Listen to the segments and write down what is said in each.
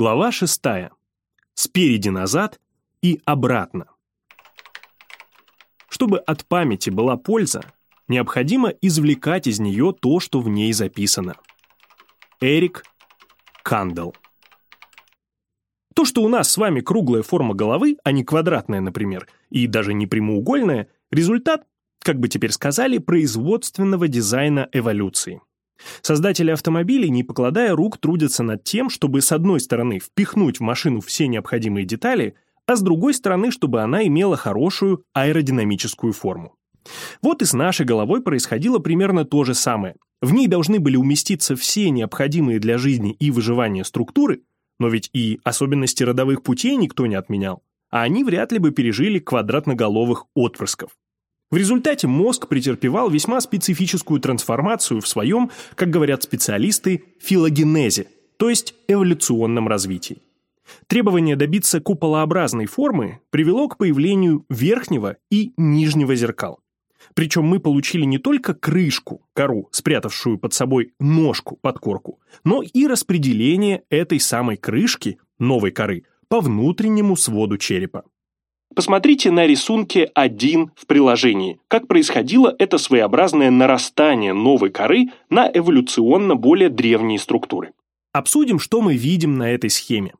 Глава 6. Спереди назад и обратно. Чтобы от памяти была польза, необходимо извлекать из нее то, что в ней записано. Эрик Кандел То, что у нас с вами круглая форма головы, а не квадратная, например, и даже не прямоугольная, результат, как бы теперь сказали, производственного дизайна эволюции. Создатели автомобилей, не покладая рук, трудятся над тем, чтобы с одной стороны впихнуть в машину все необходимые детали, а с другой стороны, чтобы она имела хорошую аэродинамическую форму. Вот и с нашей головой происходило примерно то же самое. В ней должны были уместиться все необходимые для жизни и выживания структуры, но ведь и особенности родовых путей никто не отменял, а они вряд ли бы пережили квадратноголовых отпрысков. В результате мозг претерпевал весьма специфическую трансформацию в своем, как говорят специалисты, филогенезе, то есть эволюционном развитии. Требование добиться куполообразной формы привело к появлению верхнего и нижнего зеркал. Причем мы получили не только крышку, кору, спрятавшую под собой ножку, подкорку, но и распределение этой самой крышки, новой коры, по внутреннему своду черепа. Посмотрите на рисунке 1 в приложении, как происходило это своеобразное нарастание новой коры на эволюционно более древние структуры. Обсудим, что мы видим на этой схеме.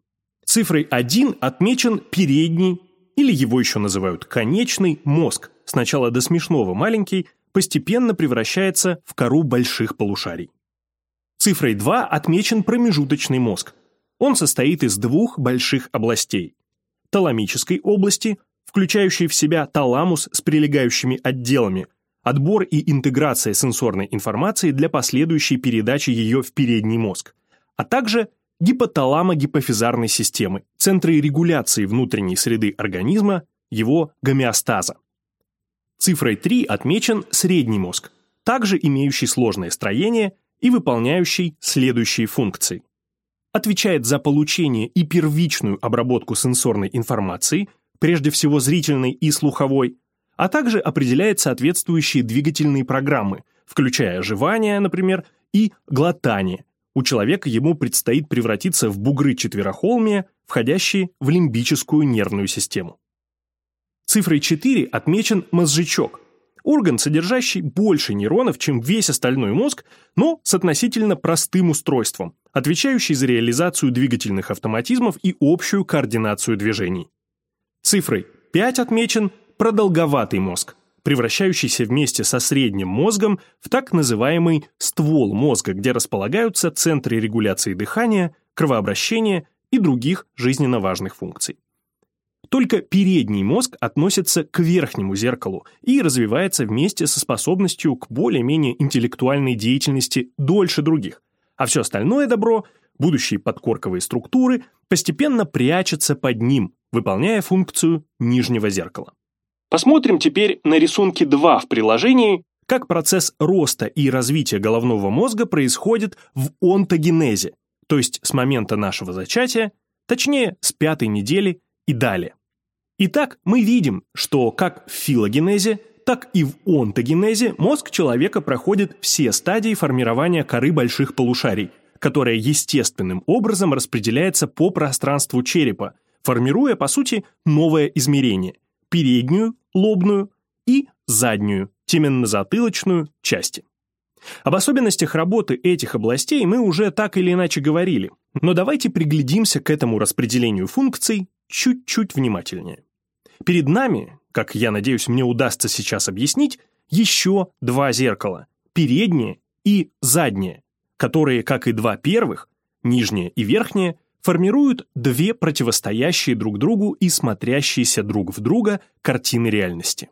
Цифрой 1 отмечен передний, или его еще называют конечный, мозг, сначала до смешного маленький, постепенно превращается в кору больших полушарий. Цифрой 2 отмечен промежуточный мозг. Он состоит из двух больших областей таламической области, включающей в себя таламус с прилегающими отделами, отбор и интеграция сенсорной информации для последующей передачи ее в передний мозг, а также гипоталамо-гипофизарной системы, центры регуляции внутренней среды организма, его гомеостаза. Цифрой 3 отмечен средний мозг, также имеющий сложное строение и выполняющий следующие функции отвечает за получение и первичную обработку сенсорной информации, прежде всего зрительной и слуховой, а также определяет соответствующие двигательные программы, включая жевание, например, и глотание. У человека ему предстоит превратиться в бугры четверохолмия, входящие в лимбическую нервную систему. Цифрой 4 отмечен мозжечок, орган, содержащий больше нейронов, чем весь остальной мозг, но с относительно простым устройством, отвечающий за реализацию двигательных автоматизмов и общую координацию движений. Цифрой 5 отмечен продолговатый мозг, превращающийся вместе со средним мозгом в так называемый ствол мозга, где располагаются центры регуляции дыхания, кровообращения и других жизненно важных функций. Только передний мозг относится к верхнему зеркалу и развивается вместе со способностью к более-менее интеллектуальной деятельности дольше других, а все остальное добро, будущие подкорковые структуры, постепенно прячется под ним, выполняя функцию нижнего зеркала. Посмотрим теперь на рисунке 2 в приложении, как процесс роста и развития головного мозга происходит в онтогенезе, то есть с момента нашего зачатия, точнее, с пятой недели и далее. Итак, мы видим, что как в филогенезе, так и в онтогенезе мозг человека проходит все стадии формирования коры больших полушарий, которая естественным образом распределяется по пространству черепа, формируя, по сути, новое измерение – переднюю, лобную и заднюю, теменно-затылочную части. Об особенностях работы этих областей мы уже так или иначе говорили, но давайте приглядимся к этому распределению функций чуть-чуть внимательнее. Перед нами, как я надеюсь, мне удастся сейчас объяснить, еще два зеркала – переднее и заднее, которые, как и два первых, нижнее и верхнее, формируют две противостоящие друг другу и смотрящиеся друг в друга картины реальности.